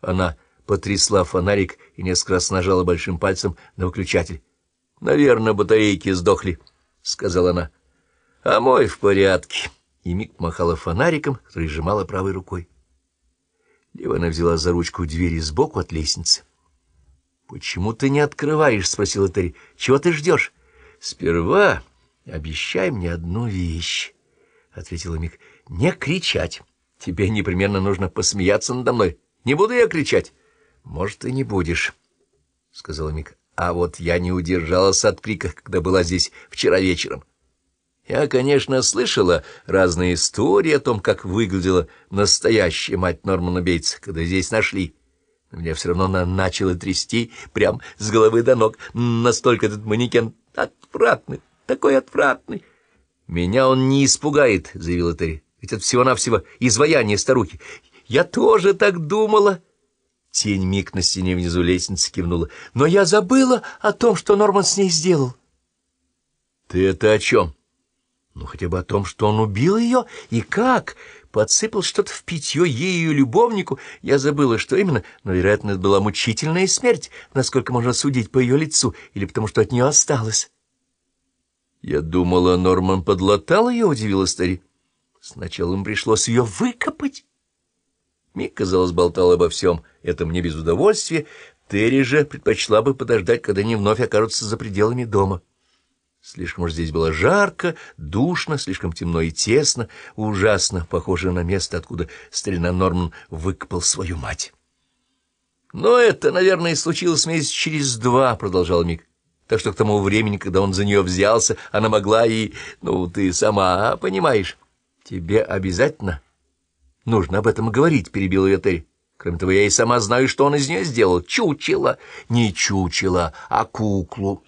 Она потрясла фонарик и несколько раз нажала большим пальцем на выключатель. — Наверное, батарейки сдохли, — сказала она. — А мой в порядке. И Мик махала фонариком, который сжимала правой рукой. Левая она взяла за ручку двери сбоку от лестницы. — Почему ты не открываешь? — спросила Терри. — Чего ты ждешь? — Сперва обещай мне одну вещь, — ответила Мик. — Не кричать. Тебе непременно нужно посмеяться надо мной. Не буду я кричать. — Может, и не будешь, — сказала Мик. — А вот я не удержалась от крика, когда была здесь вчера вечером. Я, конечно, слышала разные истории о том, как выглядела настоящая мать Нормана Бейтса, когда здесь нашли. Но меня все равно начало трясти прям с головы до ног. Настолько этот манекен отвратный, такой отвратный. — Меня он не испугает, — заявила Терри. — Ведь это всего-навсего изваяние старухи. Я тоже так думала. Тень миг на стене внизу лестницы кивнула. Но я забыла о том, что Норман с ней сделал. — Ты это о чем? — Ну, хотя бы о том, что он убил ее. И как? Подсыпал что-то в питье ей и ее любовнику. Я забыла, что именно, но, вероятно, это была мучительная смерть, насколько можно судить по ее лицу, или потому что от нее осталось. — Я думала, Норман подлатал ее, — удивилась Терри. Сначала им пришлось ее выкопать. Мик, казалось, болтал обо всем этом не без удовольствия. Терри же предпочла бы подождать, когда они вновь окажутся за пределами дома. Слишком уж здесь было жарко, душно, слишком темно и тесно, ужасно похоже на место, откуда старина Норман выкопал свою мать. «Но это, наверное, случилось месяц через два», — продолжал Мик. «Так что к тому времени, когда он за нее взялся, она могла и... Ну, ты сама понимаешь». «Тебе обязательно нужно об этом говорить», — перебил ее Терри. «Кроме того, я и сама знаю, что он из нее сделал. Чучело. Не чучело, а куклу».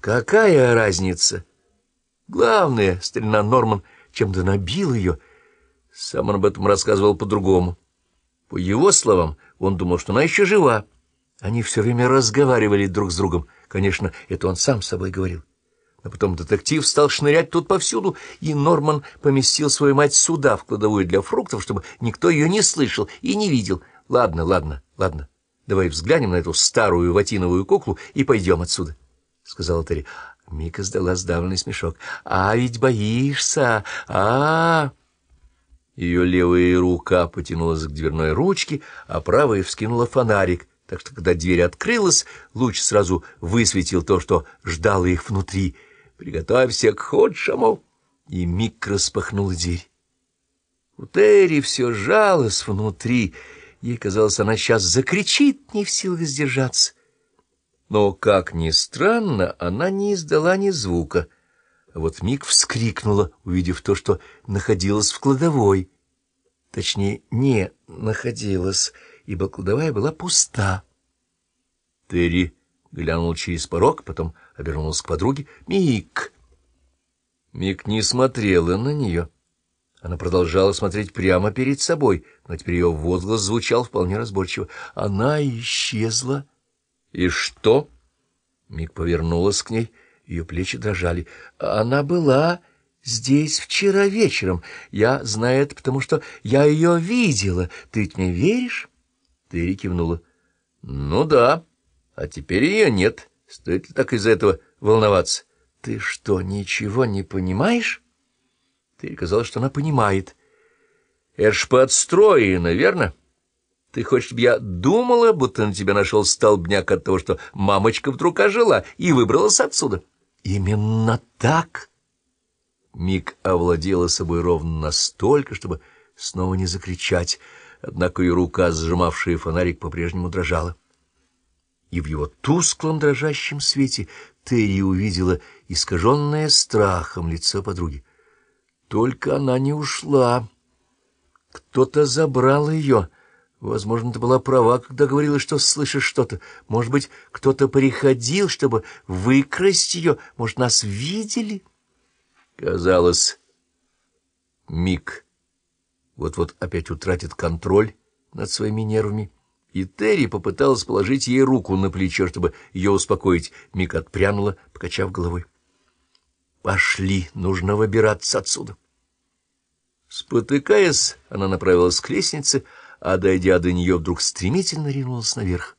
«Какая разница?» «Главное, старина Норман чем-то набил ее». Сам он об этом рассказывал по-другому. По его словам, он думал, что она еще жива. Они все время разговаривали друг с другом. Конечно, это он сам с собой говорил. А потом детектив стал шнырять тут повсюду, и Норман поместил свою мать сюда, в кладовую для фруктов, чтобы никто ее не слышал и не видел. Ладно, ладно, ладно, давай взглянем на эту старую ватиновую куклу и пойдем отсюда, — сказала Терри. Мика сдала сдавленный смешок. — А ведь боишься, а, -а, Ее левая рука потянулась к дверной ручке, а правая вскинула фонарик, так что, когда дверь открылась, луч сразу высветил то, что ждало их внутри — Приготовься к худшему. И Мик распахнул дверь. У Терри все жалось внутри. Ей казалось, она сейчас закричит, не в силах сдержаться. Но, как ни странно, она не издала ни звука. А вот Мик вскрикнула, увидев то, что находилось в кладовой. Точнее, не находилась, ибо кладовая была пуста. Терри глянул через порог, потом обернулся к подруге. «Мик!» Мик не смотрела на нее. Она продолжала смотреть прямо перед собой, но теперь ее возглас звучал вполне разборчиво. Она исчезла. «И что?» Мик повернулась к ней, ее плечи дрожали. «Она была здесь вчера вечером. Я знаю это, потому что я ее видела. Ты ведь мне веришь?» Ты кивнула. «Ну да». А теперь ее нет. Стоит ли так из-за этого волноваться? Ты что, ничего не понимаешь? Ты казалось, что она понимает. Это ж подстроено, верно? Ты хочешь, чтобы я думала, будто на тебя нашел столбняк от того, что мамочка вдруг ожила и выбралась отсюда? Именно так. Миг овладела собой ровно настолько, чтобы снова не закричать, однако ее рука, сжимавшая фонарик, по-прежнему дрожала и в его тусклом дрожащем свете Терри увидела искаженное страхом лицо подруги. Только она не ушла. Кто-то забрал ее. Возможно, ты была права, когда говорила, что слышишь что-то. Может быть, кто-то приходил, чтобы выкрасть ее. Может, нас видели? Казалось, миг вот-вот опять утратит контроль над своими нервами и Терри попыталась положить ей руку на плечо, чтобы ее успокоить. Мика отпрянула, покачав головой. «Пошли, нужно выбираться отсюда». Спотыкаясь, она направилась к лестнице, а, дойдя до нее, вдруг стремительно ринулась наверх.